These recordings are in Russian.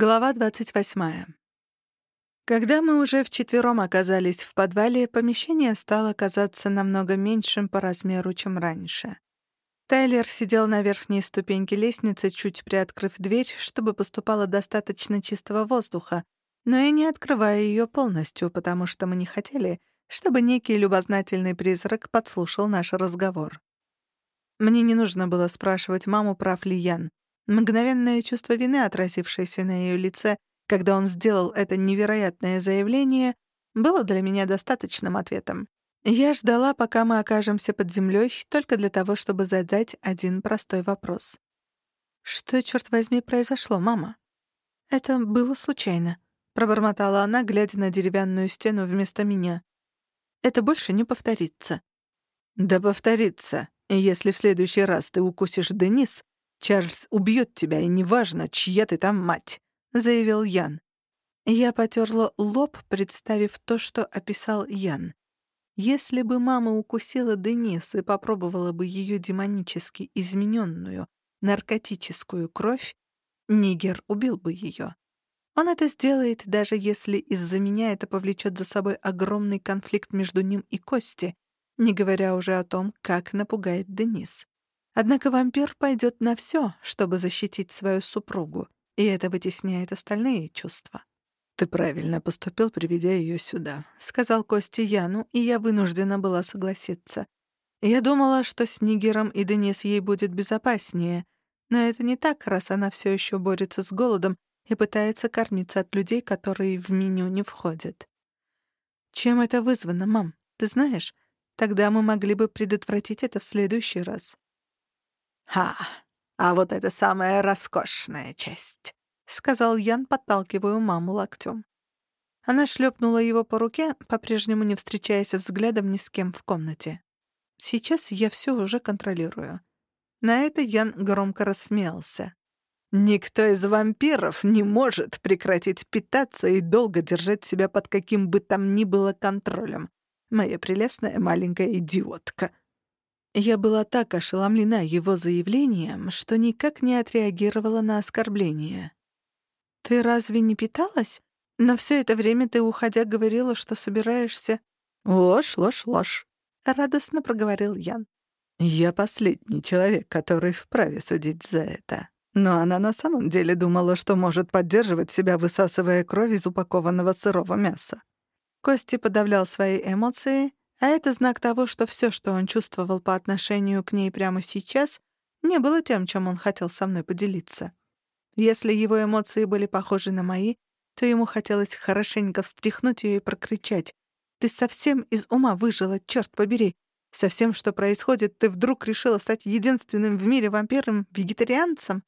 Глава 28. Когда мы уже вчетвером оказались в подвале, помещение стало казаться намного меньшим по размеру, чем раньше. Тайлер сидел на верхней ступеньке лестницы, чуть приоткрыв дверь, чтобы поступало достаточно чистого воздуха, но и не открывая ее полностью, потому что мы не хотели, чтобы некий любознательный призрак подслушал наш разговор. Мне не нужно было спрашивать маму, прав ли Ян. Мгновенное чувство вины, отразившееся на ее лице, когда он сделал это невероятное заявление, было для меня достаточным ответом. Я ждала, пока мы окажемся под землей, только для того, чтобы задать один простой вопрос. «Что, черт возьми, произошло, мама?» «Это было случайно», — пробормотала она, глядя на деревянную стену вместо меня. «Это больше не повторится». «Да повторится. Если в следующий раз ты укусишь Денис, Чарльз убьет тебя, и неважно, чья ты там мать», — заявил Ян. Я потерла лоб, представив то, что описал Ян. Если бы мама укусила Денис и попробовала бы ее демонически измененную, наркотическую кровь, Нигер убил бы ее. Он это сделает, даже если из-за меня это повлечет за собой огромный конфликт между ним и Кости, не говоря уже о том, как напугает Денис. Однако вампир пойдет на все, чтобы защитить свою супругу, и это вытесняет остальные чувства. «Ты правильно поступил, приведя ее сюда», — сказал Кости Яну, и я вынуждена была согласиться. Я думала, что с Нигером и Денис ей будет безопаснее, но это не так, раз она все еще борется с голодом и пытается кормиться от людей, которые в меню не входят. «Чем это вызвано, мам? Ты знаешь? Тогда мы могли бы предотвратить это в следующий раз». «Ха, а вот это самая роскошная часть», — сказал Ян, подталкивая маму локтем. Она шлепнула его по руке, по-прежнему не встречаясь взглядом ни с кем в комнате. «Сейчас я все уже контролирую». На это Ян громко рассмеялся. «Никто из вампиров не может прекратить питаться и долго держать себя под каким бы там ни было контролем. Моя прелестная маленькая идиотка», я была так ошеломлена его заявлением, что никак не отреагировала на оскорбление. «Ты разве не питалась? Но все это время ты, уходя, говорила, что собираешься...» «Ложь, ложь, ложь», — радостно проговорил Ян. «Я последний человек, который вправе судить за это. Но она на самом деле думала, что может поддерживать себя, высасывая кровь из упакованного сырого мяса». Кости подавлял свои эмоции а это знак того, что все, что он чувствовал по отношению к ней прямо сейчас, не было тем, чем он хотел со мной поделиться. Если его эмоции были похожи на мои, то ему хотелось хорошенько встряхнуть ее и прокричать. «Ты совсем из ума выжила, черт побери! Со всем, что происходит, ты вдруг решила стать единственным в мире вампиром-вегетарианцем?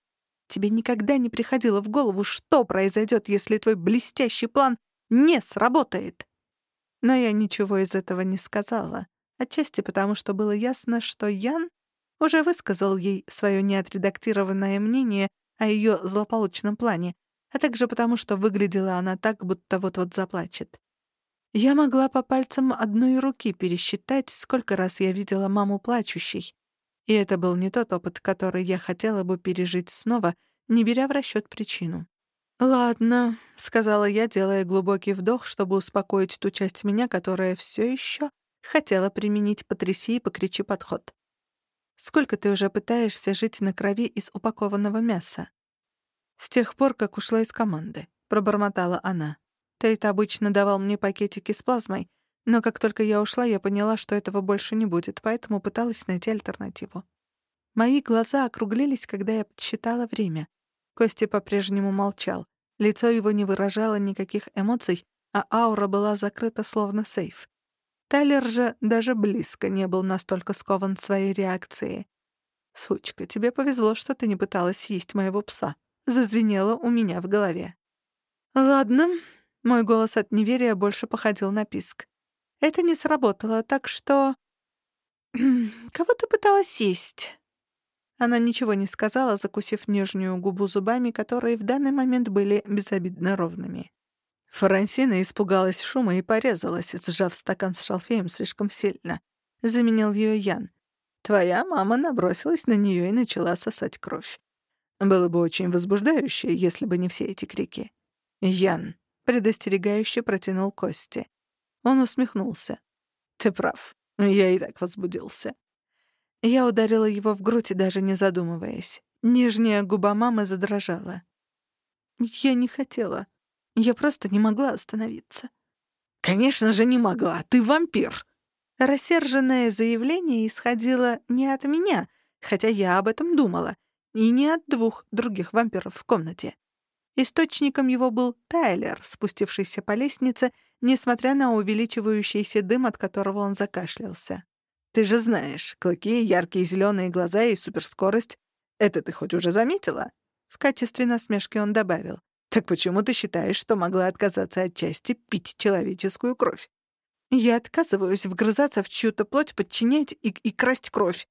Тебе никогда не приходило в голову, что произойдет, если твой блестящий план не сработает?» Но я ничего из этого не сказала, отчасти потому, что было ясно, что Ян уже высказал ей свое неотредактированное мнение о ее злополучном плане, а также потому, что выглядела она так, будто вот-вот заплачет. Я могла по пальцам одной руки пересчитать, сколько раз я видела маму плачущей. И это был не тот опыт, который я хотела бы пережить снова, не беря в расчет причину. «Ладно», — сказала я, делая глубокий вдох, чтобы успокоить ту часть меня, которая все еще хотела применить «потряси и покричи подход». «Сколько ты уже пытаешься жить на крови из упакованного мяса?» «С тех пор, как ушла из команды», — пробормотала она. «Тейт обычно давал мне пакетики с плазмой, но как только я ушла, я поняла, что этого больше не будет, поэтому пыталась найти альтернативу. Мои глаза округлились, когда я подсчитала время. Костя по-прежнему молчал. Лицо его не выражало никаких эмоций, а аура была закрыта словно сейф. Тайлер же даже близко не был настолько скован своей реакцией. «Сучка, тебе повезло, что ты не пыталась съесть моего пса», — зазвенело у меня в голове. «Ладно», — мой голос от неверия больше походил на писк. «Это не сработало, так что...» «Кого ты пыталась съесть?» Она ничего не сказала, закусив нижнюю губу зубами, которые в данный момент были безобидно ровными. Франсина испугалась шума и порезалась, сжав стакан с шалфеем слишком сильно. Заменил ее Ян. Твоя мама набросилась на нее и начала сосать кровь. Было бы очень возбуждающе, если бы не все эти крики. «Ян», — предостерегающе протянул Кости. Он усмехнулся. «Ты прав. Я и так возбудился». Я ударила его в грудь, даже не задумываясь. Нижняя губа мамы задрожала. Я не хотела. Я просто не могла остановиться. «Конечно же не могла. Ты вампир!» Рассерженное заявление исходило не от меня, хотя я об этом думала, и не от двух других вампиров в комнате. Источником его был Тайлер, спустившийся по лестнице, несмотря на увеличивающийся дым, от которого он закашлялся. «Ты же знаешь, клыки, яркие зеленые глаза и суперскорость. Это ты хоть уже заметила?» В качестве насмешки он добавил. «Так почему ты считаешь, что могла отказаться от части пить человеческую кровь?» «Я отказываюсь вгрызаться в чью-то плоть, подчинять и, и красть кровь».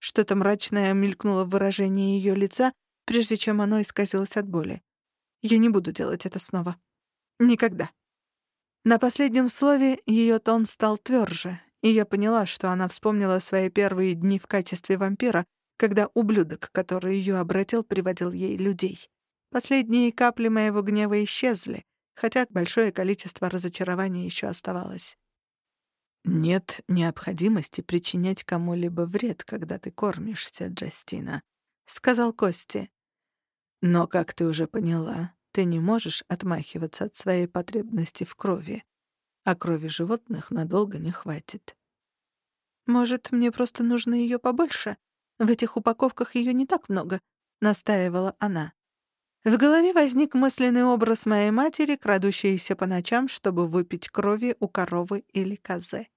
Что-то мрачное мелькнуло в выражении ее лица, прежде чем оно исказилось от боли. Я не буду делать это снова. Никогда. На последнем слове ее тон стал тверже, и я поняла, что она вспомнила свои первые дни в качестве вампира, когда ублюдок, который ее обратил, приводил ей людей. Последние капли моего гнева исчезли, хотя большое количество разочарования еще оставалось. «Нет необходимости причинять кому-либо вред, когда ты кормишься, Джастина», — сказал Кости. Но, как ты уже поняла, ты не можешь отмахиваться от своей потребности в крови, а крови животных надолго не хватит. Может, мне просто нужно ее побольше? В этих упаковках ее не так много, настаивала она. В голове возник мысленный образ моей матери, крадущейся по ночам, чтобы выпить крови у коровы или козы.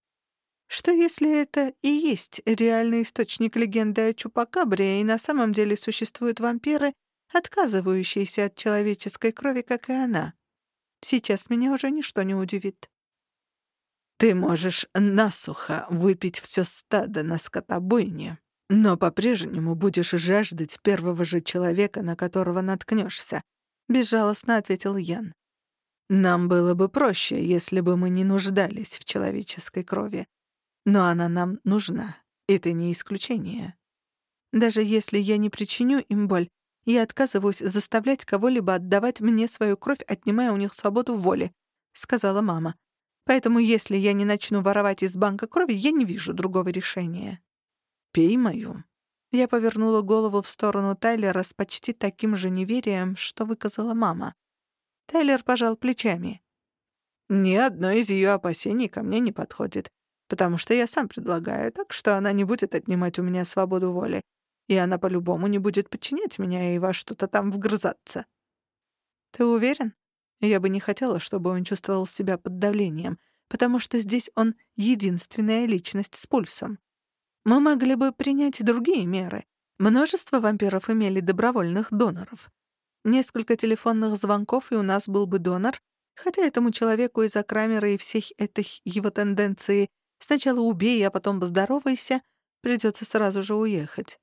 Что если это и есть реальный источник легенды о Чупакабре, и на самом деле существуют вампиры, отказывающийся от человеческой крови, как и она. Сейчас меня уже ничто не удивит. Ты можешь насухо выпить все стадо на скотобойне, но по-прежнему будешь жаждать первого же человека, на которого наткнешься, безжалостно ответил Ян. Нам было бы проще, если бы мы не нуждались в человеческой крови. Но она нам нужна, и ты не исключение. Даже если я не причиню им боль, я отказываюсь заставлять кого-либо отдавать мне свою кровь, отнимая у них свободу воли», — сказала мама. «Поэтому если я не начну воровать из банка крови, я не вижу другого решения». «Пей мою». Я повернула голову в сторону Тайлера с почти таким же неверием, что выказала мама. Тайлер пожал плечами. «Ни одно из ее опасений ко мне не подходит, потому что я сам предлагаю, так что она не будет отнимать у меня свободу воли и она по-любому не будет подчинять меня и во что-то там вгрызаться. Ты уверен? Я бы не хотела, чтобы он чувствовал себя под давлением, потому что здесь он единственная личность с пульсом. Мы могли бы принять другие меры. Множество вампиров имели добровольных доноров. Несколько телефонных звонков, и у нас был бы донор, хотя этому человеку из-за Крамера и всех этих его тенденций сначала убей, а потом поздоровайся, придется сразу же уехать.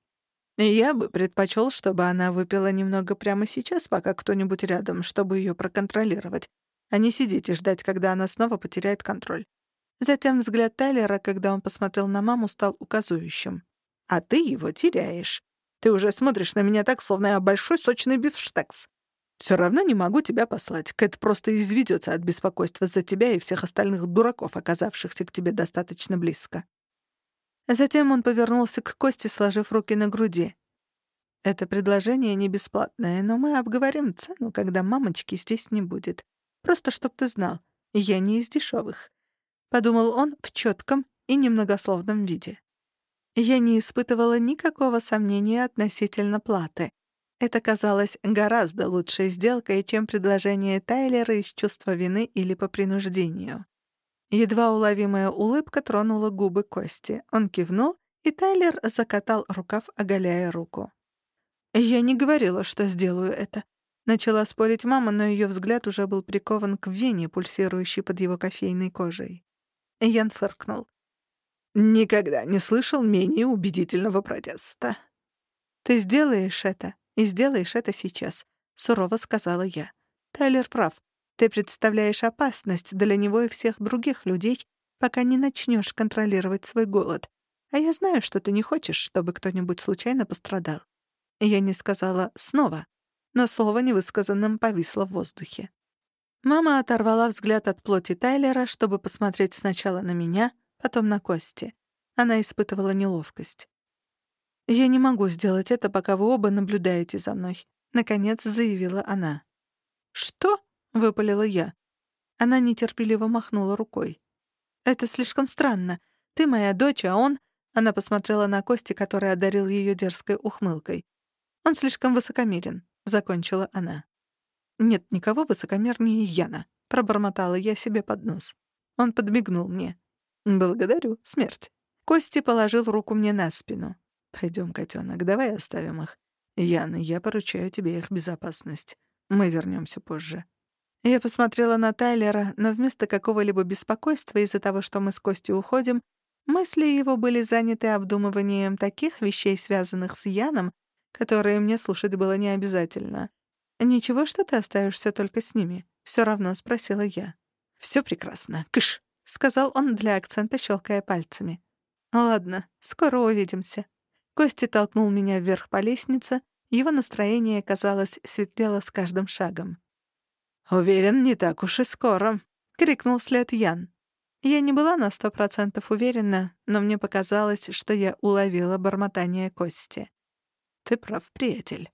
Я бы предпочел, чтобы она выпила немного прямо сейчас, пока кто-нибудь рядом, чтобы ее проконтролировать, а не сидеть и ждать, когда она снова потеряет контроль. Затем взгляд Тайлера, когда он посмотрел на маму, стал указующим. «А ты его теряешь. Ты уже смотришь на меня так, словно я большой сочный бифштекс. Все равно не могу тебя послать. Кэт просто изведется от беспокойства за тебя и всех остальных дураков, оказавшихся к тебе достаточно близко». Затем он повернулся к Косте, сложив руки на груди. «Это предложение не бесплатное, но мы обговорим цену, когда мамочки здесь не будет. Просто чтоб ты знал, я не из дешевых», — подумал он в четком и немногословном виде. Я не испытывала никакого сомнения относительно платы. Это казалось гораздо лучшей сделкой, чем предложение Тайлера из чувства вины или по принуждению. Едва уловимая улыбка тронула губы Кости. Он кивнул, и Тайлер закатал рукав, оголяя руку. «Я не говорила, что сделаю это», — начала спорить мама, но ее взгляд уже был прикован к вене, пульсирующей под его кофейной кожей. Ян фыркнул. «Никогда не слышал менее убедительного протеста». «Ты сделаешь это, и сделаешь это сейчас», — сурово сказала я. Тайлер прав. Ты представляешь опасность для него и всех других людей, пока не начнешь контролировать свой голод. А я знаю, что ты не хочешь, чтобы кто-нибудь случайно пострадал. Я не сказала «снова», но слово невысказанным повисло в воздухе. Мама оторвала взгляд от плоти Тайлера, чтобы посмотреть сначала на меня, потом на Кости. Она испытывала неловкость. «Я не могу сделать это, пока вы оба наблюдаете за мной», — наконец заявила она. «Что?» — выпалила я. Она нетерпеливо махнула рукой. «Это слишком странно. Ты моя дочь, а он...» Она посмотрела на Кости, который одарил ее дерзкой ухмылкой. «Он слишком высокомерен», — закончила она. «Нет никого высокомернее Яна», — пробормотала я себе под нос. Он подмигнул мне. «Благодарю, смерть». Кости положил руку мне на спину. «Пойдем, котенок, давай оставим их. Яна, я поручаю тебе их безопасность. Мы вернемся позже». Я посмотрела на Тайлера, но вместо какого-либо беспокойства из-за того, что мы с Костей уходим, мысли его были заняты обдумыванием таких вещей, связанных с Яном, которые мне слушать было не обязательно. «Ничего, что ты остаешься только с ними?» — все равно спросила я. «Все прекрасно. Кыш!» — сказал он для акцента, щелкая пальцами. «Ладно, скоро увидимся». Костя толкнул меня вверх по лестнице, его настроение, казалось, светлело с каждым шагом. «Уверен, не так уж и скоро», — крикнул след Ян. Я не была на сто процентов уверена, но мне показалось, что я уловила бормотание Кости. «Ты прав, приятель».